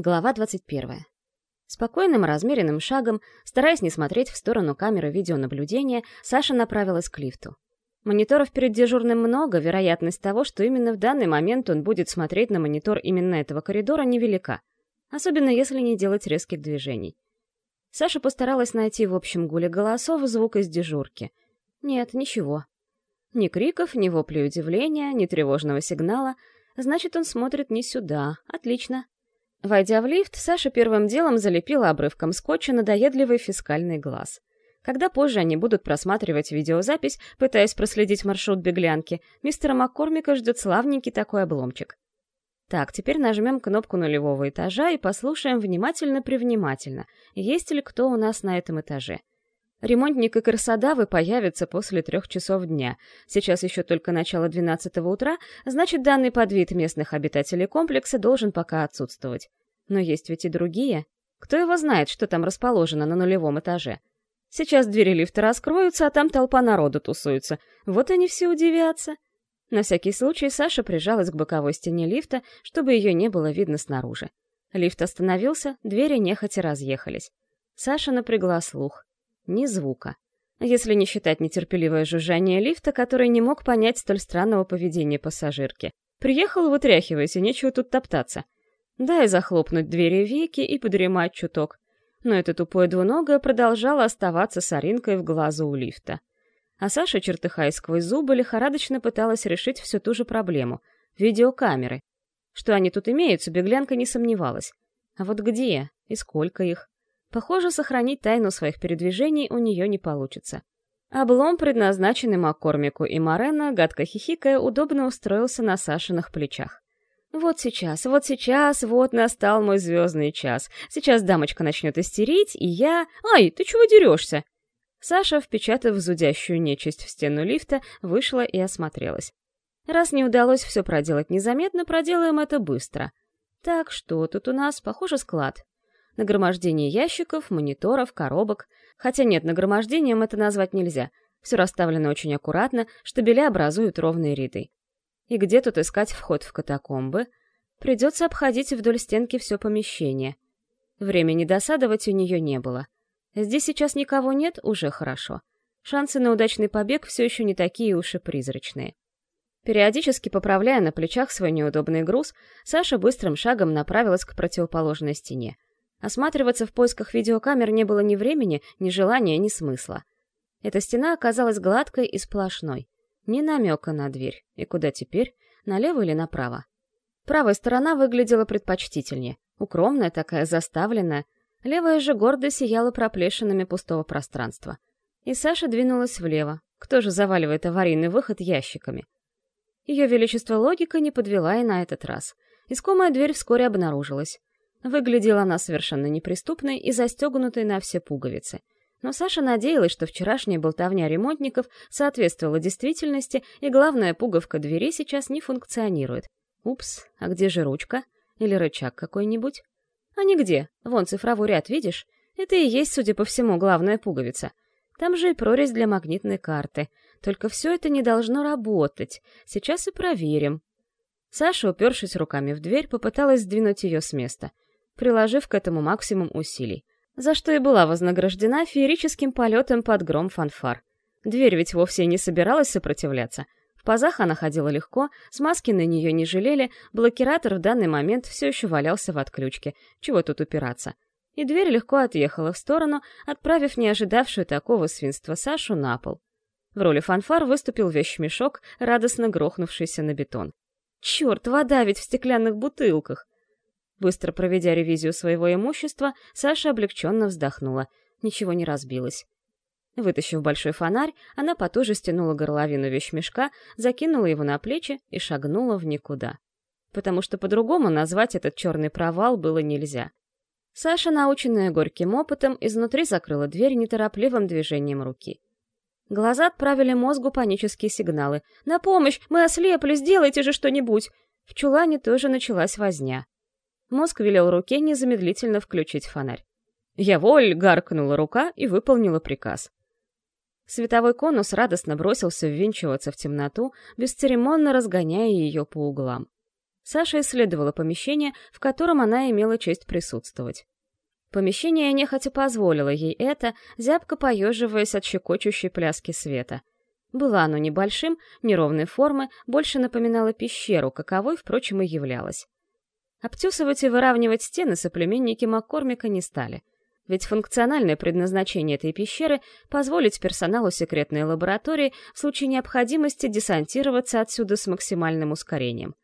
Глава 21. Спокойным, размеренным шагом, стараясь не смотреть в сторону камеры видеонаблюдения, Саша направилась к лифту. Мониторов перед дежурным много, вероятность того, что именно в данный момент он будет смотреть на монитор именно этого коридора, невелика. Особенно если не делать резких движений. Саша постаралась найти в общем гуле голосов звук из дежурки. Нет, ничего. Ни криков, ни воплей удивления, ни тревожного сигнала. Значит, он смотрит не сюда. Отлично. Войдя в лифт, Саша первым делом залепила обрывком скотча надоедливый фискальный глаз. Когда позже они будут просматривать видеозапись, пытаясь проследить маршрут беглянки, мистера Маккормика ждет славненький такой обломчик. Так, теперь нажмем кнопку нулевого этажа и послушаем внимательно-привнимательно, есть ли кто у нас на этом этаже. Ремонтник и красодавы появятся после трех часов дня. Сейчас еще только начало 12 утра, значит, данный подвид местных обитателей комплекса должен пока отсутствовать. Но есть ведь и другие. Кто его знает, что там расположено на нулевом этаже? Сейчас двери лифта раскроются, а там толпа народу тусуется. Вот они все удивятся. На всякий случай Саша прижалась к боковой стене лифта, чтобы ее не было видно снаружи. Лифт остановился, двери нехотя разъехались. Саша напрягла слух. Ни звука. Если не считать нетерпеливое жужжание лифта, который не мог понять столь странного поведения пассажирки. Приехал, вытряхивайся, нечего тут топтаться. Дай захлопнуть двери веки и подремать чуток. Но это тупое двуногое продолжало оставаться соринкой в глазу у лифта. А Саша, чертыхаясь сквозь зубы, лихорадочно пыталась решить всю ту же проблему — видеокамеры. Что они тут имеются, беглянка не сомневалась. А вот где и сколько их? Похоже, сохранить тайну своих передвижений у нее не получится. Облом, предназначенный Маккормику и Морена, гадко хихикая, удобно устроился на Сашиных плечах. «Вот сейчас, вот сейчас, вот настал мой звездный час. Сейчас дамочка начнет истерить, и я... Ай, ты чего дерешься?» Саша, впечатав зудящую нечисть в стену лифта, вышла и осмотрелась. Раз не удалось все проделать незаметно, проделаем это быстро. Так, что тут у нас? Похоже, склад. Нагромождение ящиков, мониторов, коробок. Хотя нет, нагромождением это назвать нельзя. Все расставлено очень аккуратно, штабеля образуют ровные ряды. И где тут искать вход в катакомбы? Придется обходить вдоль стенки все помещение. Времени досадовать у нее не было. Здесь сейчас никого нет, уже хорошо. Шансы на удачный побег все еще не такие уж и призрачные. Периодически поправляя на плечах свой неудобный груз, Саша быстрым шагом направилась к противоположной стене. Осматриваться в поисках видеокамер не было ни времени, ни желания, ни смысла. Эта стена оказалась гладкой и сплошной. Ни намека на дверь. И куда теперь? Налево или направо? Правая сторона выглядела предпочтительнее. Укромная такая, заставленная. Левая же гордо сияла проплешинами пустого пространства. И Саша двинулась влево. Кто же заваливает аварийный выход ящиками? Ее величество логика не подвела и на этот раз. Искомая дверь вскоре обнаружилась. Выглядела она совершенно неприступной и застегнутой на все пуговицы. Но Саша надеялась, что вчерашняя болтовня ремонтников соответствовала действительности, и главная пуговка двери сейчас не функционирует. Упс, а где же ручка? Или рычаг какой-нибудь? А нигде. Вон цифровой ряд, видишь? Это и есть, судя по всему, главная пуговица. Там же и прорезь для магнитной карты. Только все это не должно работать. Сейчас и проверим. Саша, упершись руками в дверь, попыталась сдвинуть ее с места — приложив к этому максимум усилий, за что и была вознаграждена феерическим полетом под гром фанфар. Дверь ведь вовсе не собиралась сопротивляться. В пазах она ходила легко, смазки на нее не жалели, блокиратор в данный момент все еще валялся в отключке. Чего тут упираться? И дверь легко отъехала в сторону, отправив не ожидавшую такого свинства Сашу на пол. В роли фанфар выступил вещмешок, радостно грохнувшийся на бетон. Черт, вода ведь в стеклянных бутылках! Быстро проведя ревизию своего имущества, Саша облегченно вздохнула. Ничего не разбилось. Вытащив большой фонарь, она потуже стянула горловину вещмешка, закинула его на плечи и шагнула в никуда. Потому что по-другому назвать этот черный провал было нельзя. Саша, наученная горьким опытом, изнутри закрыла дверь неторопливым движением руки. Глаза отправили мозгу панические сигналы. «На помощь! Мы ослепли! Сделайте же что-нибудь!» В чулане тоже началась возня. Мозг велел руке незамедлительно включить фонарь. Я воль гаркнула рука и выполнила приказ. Световой конус радостно бросился ввинчиваться в темноту, бесцеремонно разгоняя ее по углам. Саша исследовала помещение, в котором она имела честь присутствовать. Помещение нехотя позволило ей это, зябко поеживаясь от щекочущей пляски света. Было оно небольшим, неровной формы, больше напоминало пещеру, каковой, впрочем, и являлось. Обтесывать и выравнивать стены соплеменники Маккормика не стали — ведь функциональное предназначение этой пещеры — позволить персоналу секретной лаборатории в случае необходимости десантироваться отсюда с максимальным ускорением.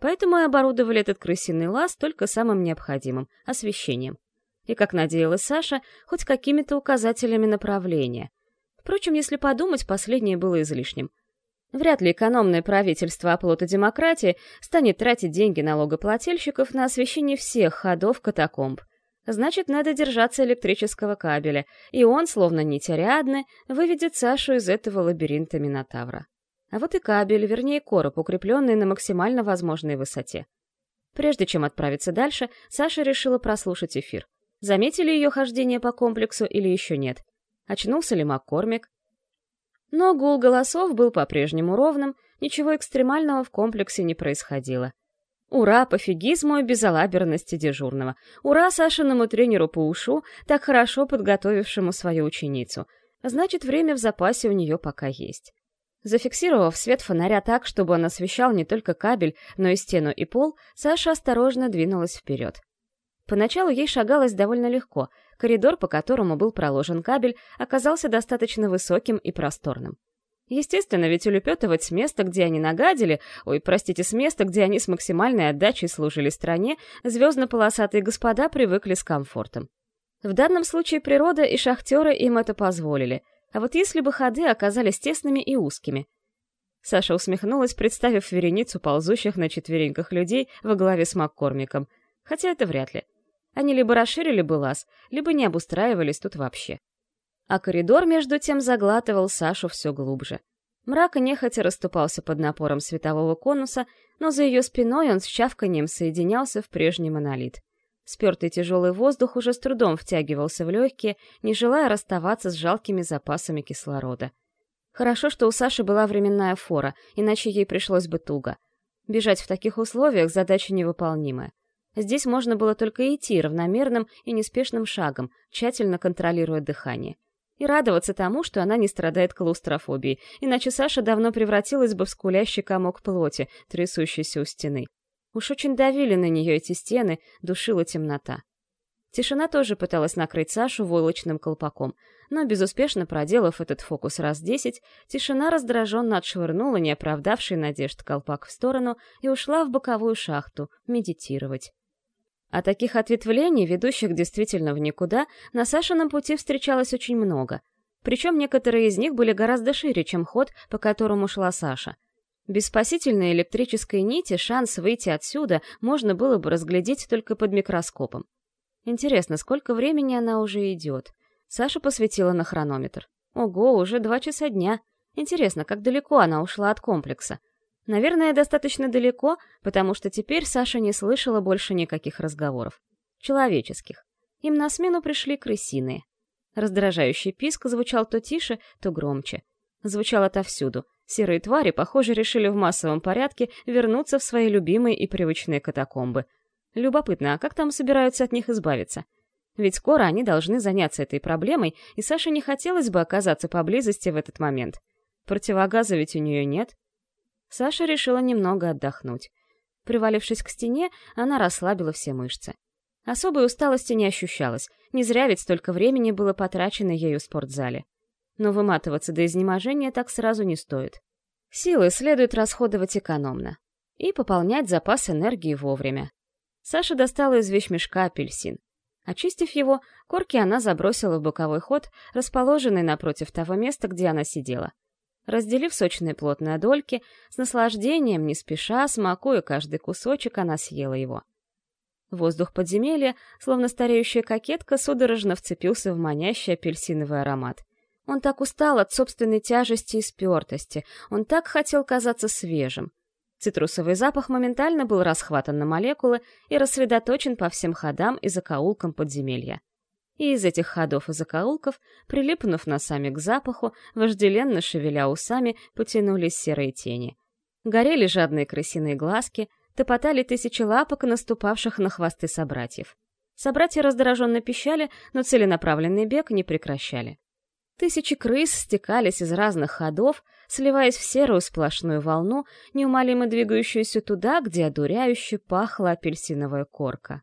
Поэтому и оборудовали этот крысиный лаз только самым необходимым — освещением. И, как надеялась Саша, хоть какими-то указателями направления. Впрочем, если подумать, последнее было излишним. Вряд ли экономное правительство оплота демократии станет тратить деньги налогоплательщиков на освещение всех ходов катакомб. Значит, надо держаться электрического кабеля, и он, словно нить Ариадны, выведет Сашу из этого лабиринта Минотавра. А вот и кабель, вернее короб, укрепленный на максимально возможной высоте. Прежде чем отправиться дальше, Саша решила прослушать эфир. Заметили ее хождение по комплексу или еще нет? Очнулся ли Маккормик? Но гул голосов был по-прежнему ровным, ничего экстремального в комплексе не происходило. Ура пофигизму и безалаберности дежурного. Ура Сашиному тренеру по ушу, так хорошо подготовившему свою ученицу. Значит, время в запасе у нее пока есть. Зафиксировав свет фонаря так, чтобы он освещал не только кабель, но и стену и пол, Саша осторожно двинулась вперед. Поначалу ей шагалось довольно легко. Коридор, по которому был проложен кабель, оказался достаточно высоким и просторным. Естественно, ведь улепетывать с места, где они нагадили, ой, простите, с места, где они с максимальной отдачей служили стране, звездно-полосатые господа привыкли с комфортом. В данном случае природа и шахтеры им это позволили. А вот если бы ходы оказались тесными и узкими? Саша усмехнулась, представив вереницу ползущих на четвереньках людей во главе с Маккормиком. Хотя это вряд ли. Они либо расширили бы лаз, либо не обустраивались тут вообще а коридор между тем заглатывал Сашу все глубже. Мрак нехотя расступался под напором светового конуса, но за ее спиной он с чавканием соединялся в прежний монолит. Спертый тяжелый воздух уже с трудом втягивался в легкие, не желая расставаться с жалкими запасами кислорода. Хорошо, что у Саши была временная фора, иначе ей пришлось бы туго. Бежать в таких условиях — задача невыполнимая. Здесь можно было только идти равномерным и неспешным шагом, тщательно контролируя дыхание и радоваться тому, что она не страдает клаустрофобией, иначе Саша давно превратилась бы в скулящий комок плоти, трясущийся у стены. Уж очень давили на нее эти стены, душила темнота. Тишина тоже пыталась накрыть Сашу войлочным колпаком, но, безуспешно проделав этот фокус раз десять, тишина раздраженно отшвырнула неоправдавший надежд колпак в сторону и ушла в боковую шахту медитировать. А таких ответвлений, ведущих действительно в никуда, на Сашином пути встречалось очень много. Причем некоторые из них были гораздо шире, чем ход, по которому шла Саша. Без спасительной электрической нити шанс выйти отсюда можно было бы разглядеть только под микроскопом. Интересно, сколько времени она уже идет? Саша посветила на хронометр. Ого, уже два часа дня. Интересно, как далеко она ушла от комплекса? Наверное, достаточно далеко, потому что теперь Саша не слышала больше никаких разговоров. Человеческих. Им на смену пришли крысиные. Раздражающий писк звучал то тише, то громче. Звучал отовсюду. Серые твари, похоже, решили в массовом порядке вернуться в свои любимые и привычные катакомбы. Любопытно, а как там собираются от них избавиться? Ведь скоро они должны заняться этой проблемой, и Саше не хотелось бы оказаться поблизости в этот момент. Противогаза ведь у нее нет, Саша решила немного отдохнуть. Привалившись к стене, она расслабила все мышцы. Особой усталости не ощущалось, не зря ведь столько времени было потрачено ею в спортзале. Но выматываться до изнеможения так сразу не стоит. Силы следует расходовать экономно и пополнять запас энергии вовремя. Саша достала из вещмешка апельсин. Очистив его, корки она забросила в боковой ход, расположенный напротив того места, где она сидела. Разделив сочные плотные дольки, с наслаждением, не спеша, смакуя каждый кусочек, она съела его. Воздух подземелья, словно стареющая кокетка, судорожно вцепился в манящий апельсиновый аромат. Он так устал от собственной тяжести и спертости, он так хотел казаться свежим. Цитрусовый запах моментально был расхватан на молекулы и рассредоточен по всем ходам и закоулкам подземелья и из этих ходов и закоулков, прилипнув носами к запаху, вожделенно шевеля усами, потянулись серые тени. Горели жадные крысиные глазки, топотали тысячи лапок, наступавших на хвосты собратьев. Собратья раздраженно пищали, но целенаправленный бег не прекращали. Тысячи крыс стекались из разных ходов, сливаясь в серую сплошную волну, неумолимо двигающуюся туда, где одуряюще пахла апельсиновая корка.